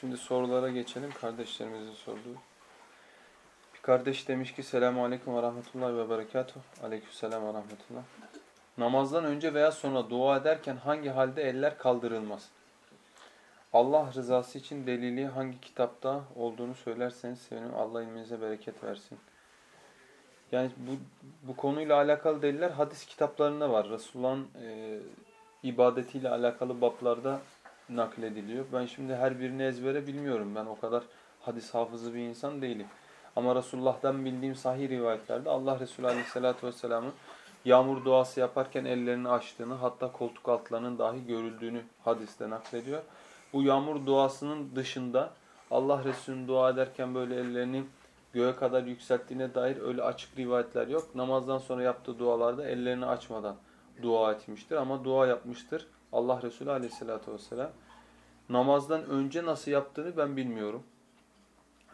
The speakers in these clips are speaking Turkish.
Şimdi sorulara geçelim. Kardeşlerimizin sorduğu. Bir kardeş demiş ki Selamun Aleyküm ve Rahmetullahi ve Berekatuhu. Aleyküm Selam ve Rahmetullah. Namazdan önce veya sonra dua ederken hangi halde eller kaldırılmaz? Allah rızası için delili hangi kitapta olduğunu söylerseniz sevinirim. Allah ilminize bereket versin. Yani bu, bu konuyla alakalı deliller hadis kitaplarında var. Resulullah'ın e, ibadetiyle alakalı bablarda naklediliyor. Ben şimdi her birini ezbere bilmiyorum. Ben o kadar hadis hafızı bir insan değilim. Ama Resulullah'tan bildiğim sahih rivayetlerde Allah Resulü Aleyhisselatü Vesselam'ın yağmur duası yaparken ellerini açtığını hatta koltuk altlarının dahi görüldüğünü hadiste naklediyor. Bu yağmur duasının dışında Allah Resulü'nün dua ederken böyle ellerini göğe kadar yükselttiğine dair öyle açık rivayetler yok. Namazdan sonra yaptığı dualarda ellerini açmadan dua etmiştir ama dua yapmıştır Allah Resulü aleyhissalatü vesselam. Namazdan önce nasıl yaptığını ben bilmiyorum.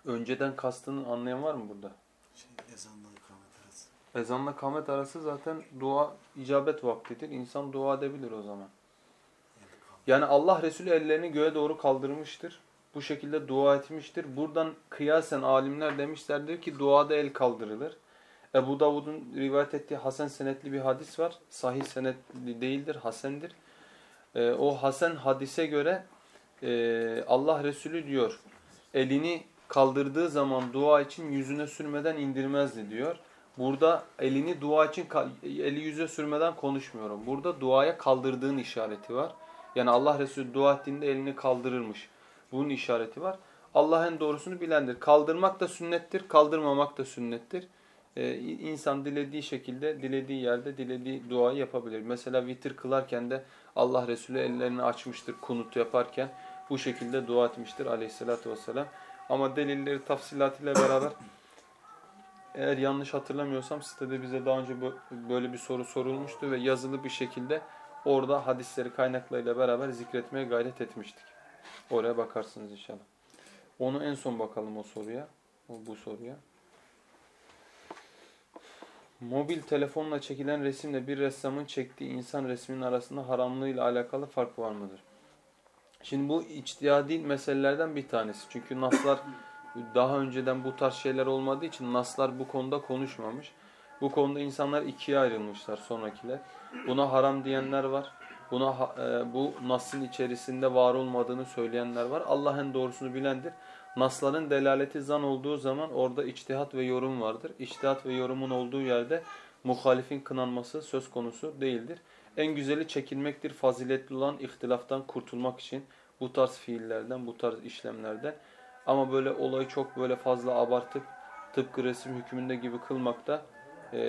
Önceden kastını anlayan var mı burada? Şey, ezanla ikamet arası. Ezanla kamet arası zaten dua icabet vaktidir. İnsan dua edebilir o zaman. Yani Allah Resulü ellerini göğe doğru kaldırmıştır. Bu şekilde dua etmiştir. Buradan kıyasen alimler demişlerdir ki duada el kaldırılır. Ebu Davud'un rivayet ettiği Hasan senetli bir hadis var. Sahih senetli değildir, Hasendir. Ee, o Hasan hadise göre e, Allah Resulü diyor elini kaldırdığı zaman dua için yüzüne sürmeden indirmezdi diyor. Burada elini dua için eli yüze sürmeden konuşmuyorum. Burada duaya kaldırdığın işareti var. Yani Allah Resulü dua ettiğinde elini kaldırırmış. Bunun işareti var. Allah en doğrusunu bilendir. Kaldırmak da sünnettir, kaldırmamak da sünnettir. Ee, insan dilediği şekilde, dilediği yerde, dilediği duayı yapabilir. Mesela vitir kılarken de Allah Resulü ellerini açmıştır kunut yaparken. Bu şekilde dua etmiştir aleyhissalatü vesselam. Ama delilleri tafsilatıyla beraber eğer yanlış hatırlamıyorsam sitede bize daha önce böyle bir soru sorulmuştu ve yazılı bir şekilde orada hadisleri kaynaklarıyla beraber zikretmeye gayret etmiştik. Oraya bakarsınız inşallah. Onu en son bakalım o soruya. Bu soruya. Mobil telefonla çekilen resimle bir ressamın çektiği insan resminin arasında haramlığıyla alakalı fark var mıdır? Şimdi bu içtihadi meselelerden bir tanesi. Çünkü naslar daha önceden bu tarz şeyler olmadığı için naslar bu konuda konuşmamış. Bu konuda insanlar ikiye ayrılmışlar sonrakiler. Buna haram diyenler var. Buna e, bu nasın içerisinde var olmadığını söyleyenler var. Allah en doğrusunu bilendir. Nasların delaleti zan olduğu zaman orada içtihat ve yorum vardır. İçtihat ve yorumun olduğu yerde muhalifin kınanması söz konusu değildir. En güzeli çekinmektir. Faziletli olan ihtilaftan kurtulmak için bu tarz fiillerden, bu tarz işlemlerden. Ama böyle olayı çok böyle fazla abartıp tıpkı resim hükmünde gibi kılmak da e,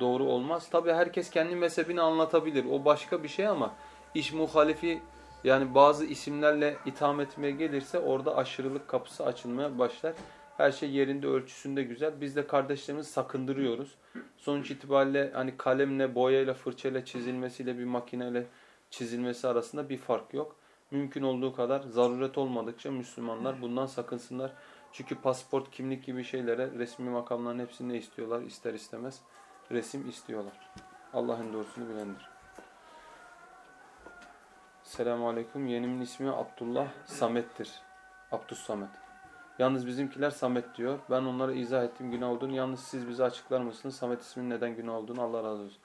doğru olmaz. Tabi herkes kendi mezhebini anlatabilir. O başka bir şey ama iş muhalifi yani bazı isimlerle itham etmeye gelirse orada aşırılık kapısı açılmaya başlar. Her şey yerinde ölçüsünde güzel. Biz de kardeşlerimizi sakındırıyoruz. Sonuç itibariyle hani kalemle, boyayla, fırçayla çizilmesiyle bir makineyle çizilmesi arasında bir fark yok. Mümkün olduğu kadar zaruret olmadıkça Müslümanlar bundan sakınsınlar. Çünkü pasport, kimlik gibi şeylere resmi makamların hepsini ne istiyorlar? ister istemez resim istiyorlar. Allah'ın doğrusunu bilendir. Selamun Aleyküm. Yenimin ismi Abdullah Samet'tir. Abdus Samet. Yalnız bizimkiler Samet diyor. Ben onlara izah ettim günah olduğunu. Yalnız siz bize açıklar mısınız? Samet isminin neden günah olduğunu Allah razı olsun.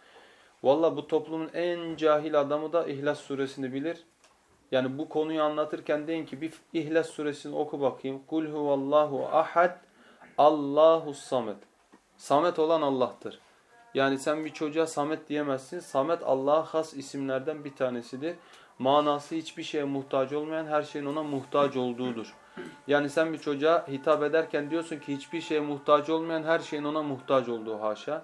Valla bu toplumun en cahil adamı da İhlas suresini bilir. Yani bu konuyu anlatırken deyin ki bir İhlas suresini oku bakayım. Kul huvallahu ahad Allahu samet. Samet olan Allah'tır. Yani sen bir çocuğa Samet diyemezsin. Samet Allah'a has isimlerden bir tanesidir. Manası hiçbir şeye muhtaç olmayan her şeyin ona muhtaç olduğudur. Yani sen bir çocuğa hitap ederken diyorsun ki hiçbir şeye muhtaç olmayan her şeyin ona muhtaç olduğu haşa.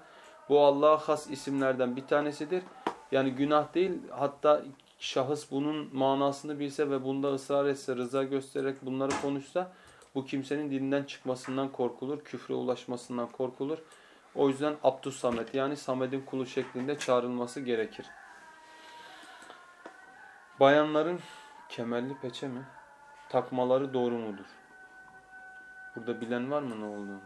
Bu Allah'a has isimlerden bir tanesidir. Yani günah değil hatta şahıs bunun manasını bilse ve bunda ısrar etse, rıza göstererek bunları konuşsa bu kimsenin dilinden çıkmasından korkulur, küfre ulaşmasından korkulur. O yüzden Abdus Samet yani Samet'in kulu şeklinde çağrılması gerekir. Bayanların kemerli peçe mi? Takmaları doğru mudur? Burada bilen var mı ne olduğunu?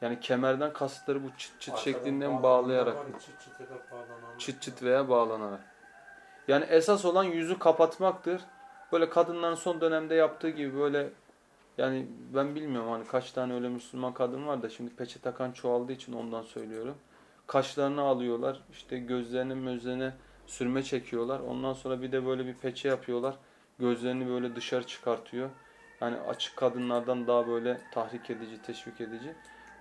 Yani kemerden kasıtları bu çıt çıt şeklinden bağlayarak. Çıt çıt, çıt çıt veya bağlanarak. Yani esas olan yüzü kapatmaktır. böyle kadınların son dönemde yaptığı gibi böyle yani ben bilmiyorum hani kaç tane öyle Müslüman kadın var da şimdi peçe takan çoğaldığı için ondan söylüyorum. Kaşlarını alıyorlar işte gözlerine mözlerine sürme çekiyorlar. Ondan sonra bir de böyle bir peçe yapıyorlar. Gözlerini böyle dışarı çıkartıyor. Yani açık kadınlardan daha böyle tahrik edici, teşvik edici.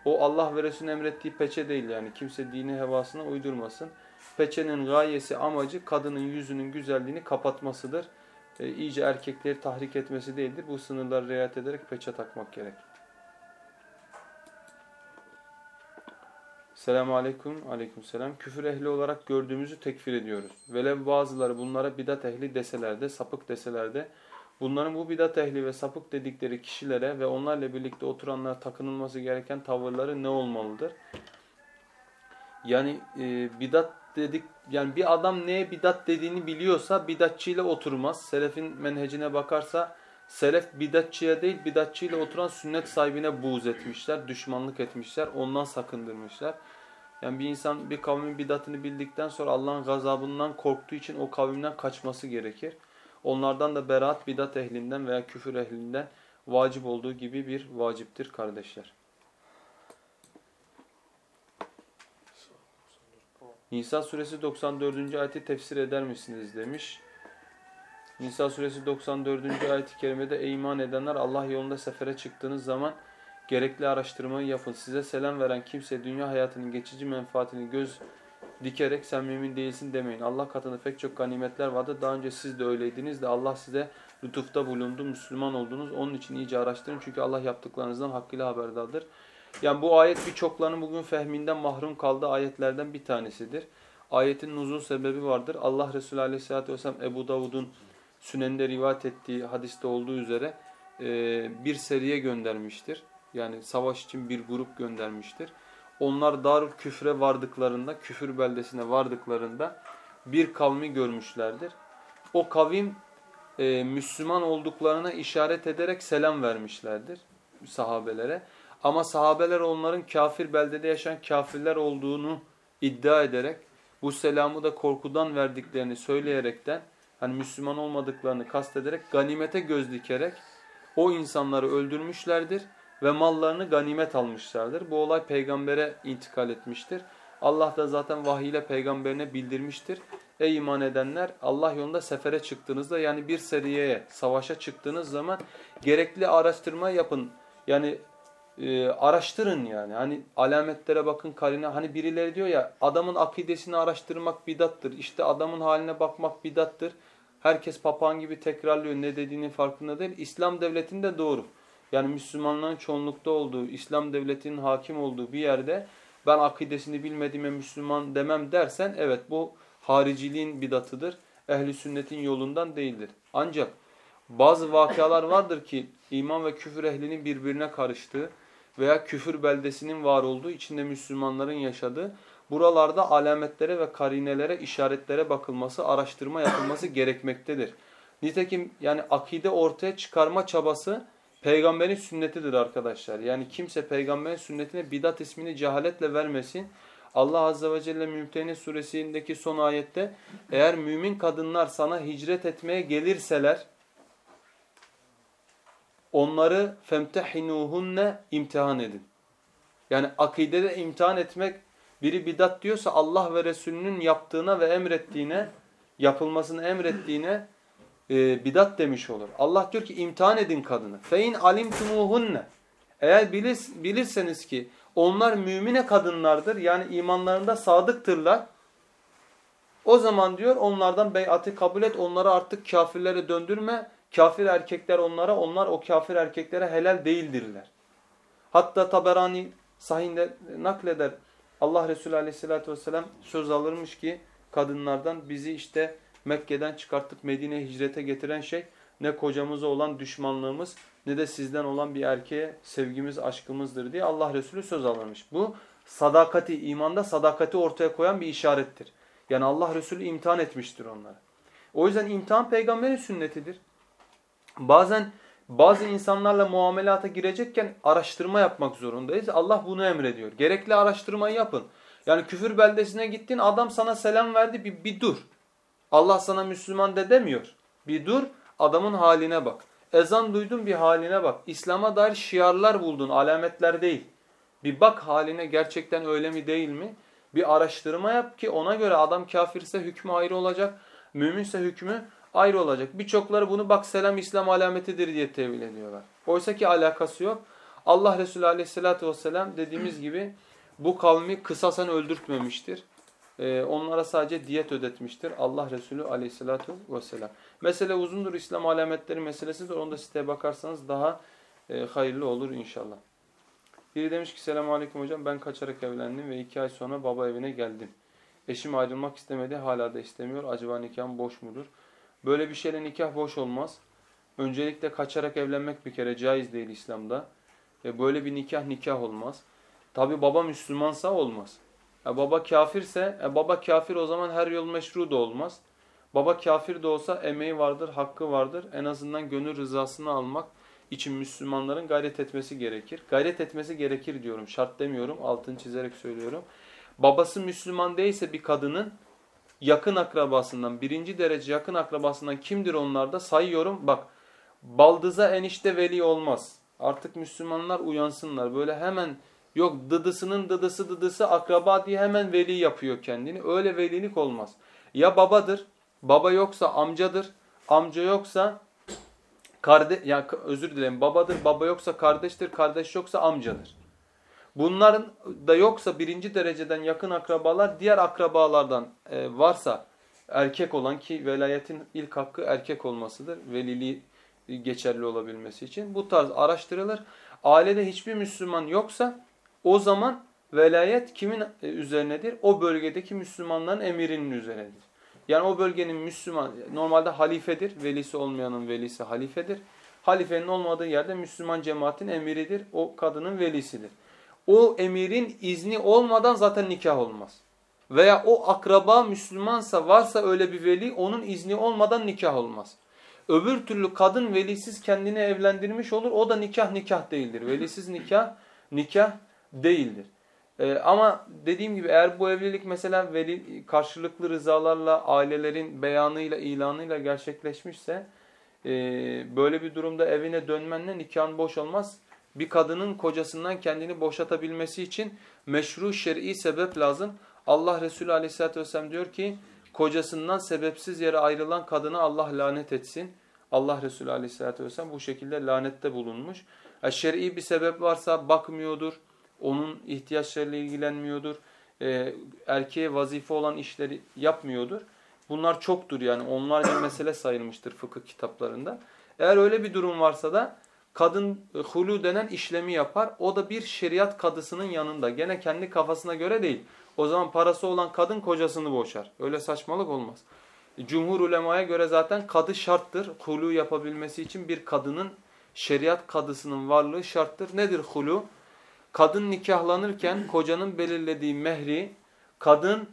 O Allah ve Resulü'nün emrettiği peçe değil yani. Kimse dini hevasına uydurmasın. Peçenin gayesi, amacı kadının yüzünün güzelliğini kapatmasıdır. E, iyice erkekleri tahrik etmesi değildir. Bu sınırları riayet ederek peçe takmak gerek. Selamun Aleyküm. Aleyküm selam. Küfür ehli olarak gördüğümüzü tekfir ediyoruz. Velev bazıları bunlara bidat ehli deseler de, sapık deseler de, bunların bu bidat ehli ve sapık dedikleri kişilere ve onlarla birlikte oturanlara takınılması gereken tavırları ne olmalıdır? Yani e, bidat dedik, yani bir adam neye bidat dediğini biliyorsa bidatçıyla oturmaz. Selefin menhecine bakarsa, Selef bidatçıya değil bidatçıyla oturan sünnet sahibine buğz etmişler, düşmanlık etmişler, ondan sakındırmışlar. Yani bir insan bir kavmin bidatını bildikten sonra Allah'ın gazabından korktuğu için o kavimden kaçması gerekir. Onlardan da beraat bidat ehlinden veya küfür ehlinden vacip olduğu gibi bir vaciptir kardeşler. Nisa suresi 94. ayeti tefsir eder misiniz demiş. Nisa suresi 94. ayet-i kerimede ey iman edenler Allah yolunda sefere çıktığınız zaman gerekli araştırmayı yapın. Size selam veren kimse dünya hayatının geçici menfaatini göz dikerek sen mümin değilsin demeyin. Allah katında pek çok ganimetler vardı. Daha önce siz de öyleydiniz de Allah size lütufta bulundu, Müslüman oldunuz. Onun için iyice araştırın çünkü Allah yaptıklarınızdan hakkıyla haberdardır. Yani bu ayet birçoklarının bugün fehminden mahrum kaldığı ayetlerden bir tanesidir. Ayetin nuzul sebebi vardır. Allah Resulü Aleyhisselatü Vesselam Ebu Davud'un Sünen'de rivayet ettiği hadiste olduğu üzere bir seriye göndermiştir. Yani savaş için bir grup göndermiştir. Onlar Darül Küfre vardıklarında, küfür beldesine vardıklarında bir kavmi görmüşlerdir. O kavim e, Müslüman olduklarına işaret ederek selam vermişlerdir sahabelere. Ama sahabeler onların kafir beldede yaşayan kafirler olduğunu iddia ederek bu selamı da korkudan verdiklerini söyleyerekten hani Müslüman olmadıklarını kastederek ganimete göz dikerek o insanları öldürmüşlerdir ve mallarını ganimet almışlardır. Bu olay peygambere intikal etmiştir. Allah da zaten vahiy ile peygamberine bildirmiştir. Ey iman edenler Allah yolunda sefere çıktığınızda yani bir seriyeye savaşa çıktığınız zaman gerekli araştırma yapın. Yani e, araştırın yani. Hani alametlere bakın karine. Hani birileri diyor ya adamın akidesini araştırmak bidattır. İşte adamın haline bakmak bidattır. Herkes papağan gibi tekrarlıyor ne dediğinin farkında değil. İslam devletinde doğru. Yani Müslümanların çoğunlukta olduğu, İslam devletinin hakim olduğu bir yerde ben akidesini bilmediğime Müslüman demem dersen evet bu hariciliğin bidatıdır. Ehli sünnetin yolundan değildir. Ancak bazı vakalar vardır ki iman ve küfür ehlinin birbirine karıştığı veya küfür beldesinin var olduğu, içinde Müslümanların yaşadığı buralarda alametlere ve karinelere, işaretlere bakılması, araştırma yapılması gerekmektedir. Nitekim yani akide ortaya çıkarma çabası peygamberin sünnetidir arkadaşlar. Yani kimse peygamberin sünnetine bidat ismini cehaletle vermesin. Allah Azze ve Celle Mümtehine suresindeki son ayette eğer mümin kadınlar sana hicret etmeye gelirseler onları femtehinuhunne imtihan edin. Yani akidede imtihan etmek biri bidat diyorsa Allah ve Resulünün yaptığına ve emrettiğine, yapılmasını emrettiğine e, bidat demiş olur. Allah diyor ki imtihan edin kadını. Fein alimtumuhunne. Eğer bilir, bilirseniz ki onlar mümine kadınlardır yani imanlarında sadıktırlar. O zaman diyor onlardan beyatı kabul et onları artık kafirlere döndürme. Kafir erkekler onlara onlar o kafir erkeklere helal değildirler. Hatta Taberani sahinde nakleder Allah Resulü aleyhissalatü vesselam söz alırmış ki kadınlardan bizi işte Mekke'den çıkartıp Medine'ye hicrete getiren şey ne kocamıza olan düşmanlığımız ne de sizden olan bir erkeğe sevgimiz, aşkımızdır diye Allah Resulü söz alırmış. Bu sadakati, imanda sadakati ortaya koyan bir işarettir. Yani Allah Resulü imtihan etmiştir onları. O yüzden imtihan peygamberin sünnetidir. Bazen bazı insanlarla muamelata girecekken araştırma yapmak zorundayız. Allah bunu emrediyor. Gerekli araştırmayı yapın. Yani küfür beldesine gittin adam sana selam verdi bir, bir dur. Allah sana Müslüman de demiyor. Bir dur adamın haline bak. Ezan duydun bir haline bak. İslam'a dair şiarlar buldun, alametler değil. Bir bak haline gerçekten öyle mi değil mi? Bir araştırma yap ki ona göre adam kafirse hükmü ayrı olacak, müminse hükmü ayrı olacak. Birçokları bunu bak selam İslam alametidir diye tevil ediyorlar. Oysa ki alakası yok. Allah Resulü aleyhissalatü vesselam dediğimiz gibi bu kavmi kısasen öldürtmemiştir. Ee, onlara sadece diyet ödetmiştir. Allah Resulü aleyhissalatü vesselam. Mesele uzundur. İslam alametleri meselesidir. Onu da siteye bakarsanız daha e, hayırlı olur inşallah. Biri demiş ki selamun aleyküm hocam ben kaçarak evlendim ve iki ay sonra baba evine geldim. Eşim ayrılmak istemedi hala da istemiyor. Acaba nikahım boş mudur? Böyle bir şeyle nikah boş olmaz. Öncelikle kaçarak evlenmek bir kere caiz değil İslam'da. E böyle bir nikah nikah olmaz. Tabi baba Müslümansa olmaz. E baba kafirse, e baba kafir o zaman her yol meşru da olmaz. Baba kafir de olsa emeği vardır, hakkı vardır. En azından gönül rızasını almak için Müslümanların gayret etmesi gerekir. Gayret etmesi gerekir diyorum, şart demiyorum, altını çizerek söylüyorum. Babası Müslüman değilse bir kadının yakın akrabasından, birinci derece yakın akrabasından kimdir onlar da sayıyorum. Bak, baldıza enişte veli olmaz. Artık Müslümanlar uyansınlar. Böyle hemen yok dıdısının dıdısı dıdısı akraba diye hemen veli yapıyor kendini. Öyle velilik olmaz. Ya babadır, baba yoksa amcadır, amca yoksa kardeş ya özür dilerim babadır, baba yoksa kardeştir, kardeş yoksa amcadır. Bunların da yoksa birinci dereceden yakın akrabalar diğer akrabalardan e, varsa erkek olan ki velayetin ilk hakkı erkek olmasıdır. Veliliği geçerli olabilmesi için. Bu tarz araştırılır. Ailede hiçbir Müslüman yoksa o zaman velayet kimin e, üzerinedir? O bölgedeki Müslümanların emirinin üzerinedir. Yani o bölgenin Müslüman, normalde halifedir. Velisi olmayanın velisi halifedir. Halifenin olmadığı yerde Müslüman cemaatin emiridir. O kadının velisidir. O emirin izni olmadan zaten nikah olmaz. Veya o akraba Müslümansa varsa öyle bir veli onun izni olmadan nikah olmaz. Öbür türlü kadın velisiz kendini evlendirmiş olur. O da nikah nikah değildir. Velisiz nikah nikah değildir. Ee, ama dediğim gibi eğer bu evlilik mesela veli, karşılıklı rızalarla, ailelerin beyanıyla, ilanıyla gerçekleşmişse e, böyle bir durumda evine dönmenle nikahın boş olmaz. Bir kadının kocasından kendini boşatabilmesi için meşru şer'i sebep lazım. Allah Resulü aleyhissalatü vesselam diyor ki kocasından sebepsiz yere ayrılan kadına Allah lanet etsin. Allah Resulü aleyhissalatü vesselam bu şekilde lanette bulunmuş. Yani şer'i bir sebep varsa bakmıyordur, onun ihtiyaçlarıyla ilgilenmiyordur, e, erkeğe vazife olan işleri yapmıyordur. Bunlar çoktur yani onlarca mesele sayılmıştır fıkıh kitaplarında. Eğer öyle bir durum varsa da kadın e, hulu denen işlemi yapar. O da bir şeriat kadısının yanında. Gene kendi kafasına göre değil. O zaman parası olan kadın kocasını boşar. Öyle saçmalık olmaz. Cumhur ulemaya göre zaten kadı şarttır. Hulu yapabilmesi için bir kadının şeriat kadısının varlığı şarttır. Nedir hulu? Kadın nikahlanırken kocanın belirlediği mehri kadın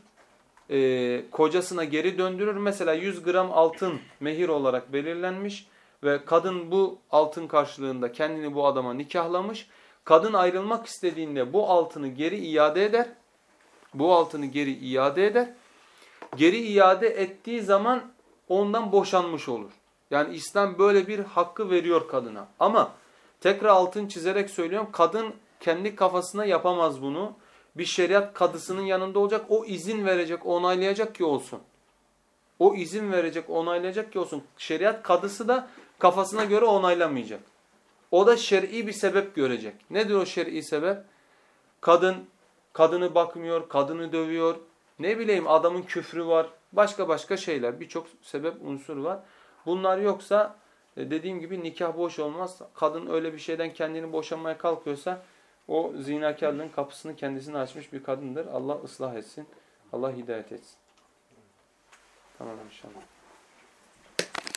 e, kocasına geri döndürür. Mesela 100 gram altın mehir olarak belirlenmiş ve kadın bu altın karşılığında kendini bu adama nikahlamış. Kadın ayrılmak istediğinde bu altını geri iade eder. Bu altını geri iade eder. Geri iade ettiği zaman ondan boşanmış olur. Yani İslam böyle bir hakkı veriyor kadına. Ama tekrar altın çizerek söylüyorum kadın kendi kafasına yapamaz bunu. Bir şeriat kadısının yanında olacak. O izin verecek, onaylayacak ki olsun. O izin verecek, onaylayacak ki olsun. Şeriat kadısı da kafasına göre onaylamayacak. O da şer'i bir sebep görecek. Nedir o şer'i sebep? Kadın, kadını bakmıyor, kadını dövüyor. Ne bileyim adamın küfrü var. Başka başka şeyler. Birçok sebep unsur var. Bunlar yoksa e, dediğim gibi nikah boş olmaz. Kadın öyle bir şeyden kendini boşanmaya kalkıyorsa o zinakarlığın kapısını kendisine açmış bir kadındır. Allah ıslah etsin. Allah hidayet etsin. Tamam inşallah.